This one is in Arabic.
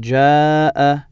جاء